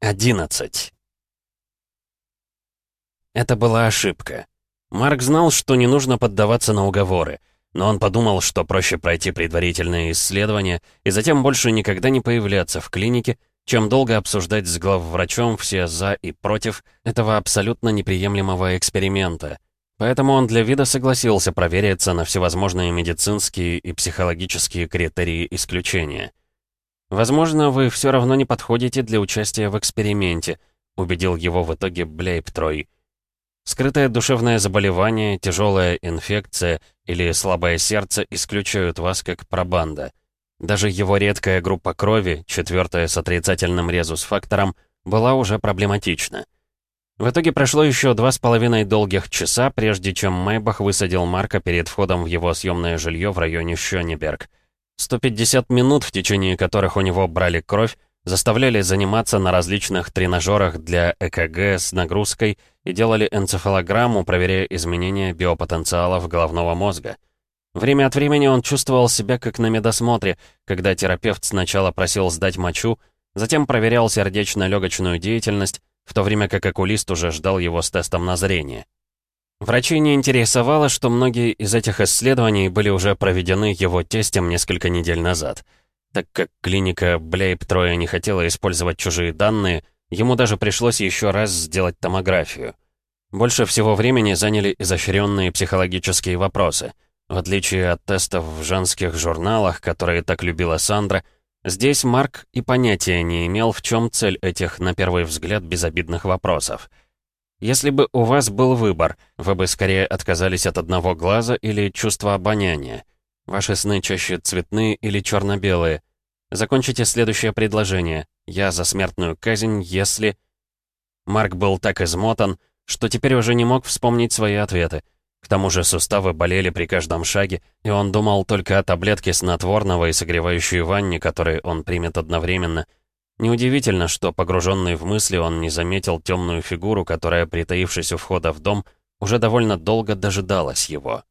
11. Это была ошибка. Марк знал, что не нужно поддаваться на уговоры, но он подумал, что проще пройти предварительное исследование и затем больше никогда не появляться в клинике, чем долго обсуждать с главврачом все «за» и «против» этого абсолютно неприемлемого эксперимента. Поэтому он для вида согласился провериться на всевозможные медицинские и психологические критерии исключения. «Возможно, вы все равно не подходите для участия в эксперименте», убедил его в итоге Блейб-Трой. Скрытое душевное заболевание, тяжелая инфекция или слабое сердце исключают вас как пробанда. Даже его редкая группа крови, четвертая с отрицательным резус-фактором, была уже проблематична. В итоге прошло еще два с половиной долгих часа, прежде чем Майбах высадил Марка перед входом в его съемное жилье в районе Шёнеберг. 150 минут, в течение которых у него брали кровь, заставляли заниматься на различных тренажерах для ЭКГ с нагрузкой и делали энцефалограмму, проверяя изменения биопотенциалов головного мозга. Время от времени он чувствовал себя как на медосмотре, когда терапевт сначала просил сдать мочу, затем проверял сердечно-легочную деятельность, в то время как окулист уже ждал его с тестом на зрение. Врачей не интересовало, что многие из этих исследований были уже проведены его тестем несколько недель назад. Так как клиника Блейб Троя не хотела использовать чужие данные, ему даже пришлось еще раз сделать томографию. Больше всего времени заняли изощренные психологические вопросы. В отличие от тестов в женских журналах, которые так любила Сандра, здесь Марк и понятия не имел, в чем цель этих, на первый взгляд, безобидных вопросов — если бы у вас был выбор, вы бы скорее отказались от одного глаза или чувства обоняния. Ваши сны чаще цветные или черно-белые. Закончите следующее предложение. Я за смертную казнь, если... Марк был так измотан, что теперь уже не мог вспомнить свои ответы. К тому же суставы болели при каждом шаге, и он думал только о таблетке снотворного и согревающей ванне, которые он примет одновременно — Неудивительно, что, погруженный в мысли, он не заметил темную фигуру, которая, притаившись у входа в дом, уже довольно долго дожидалась его.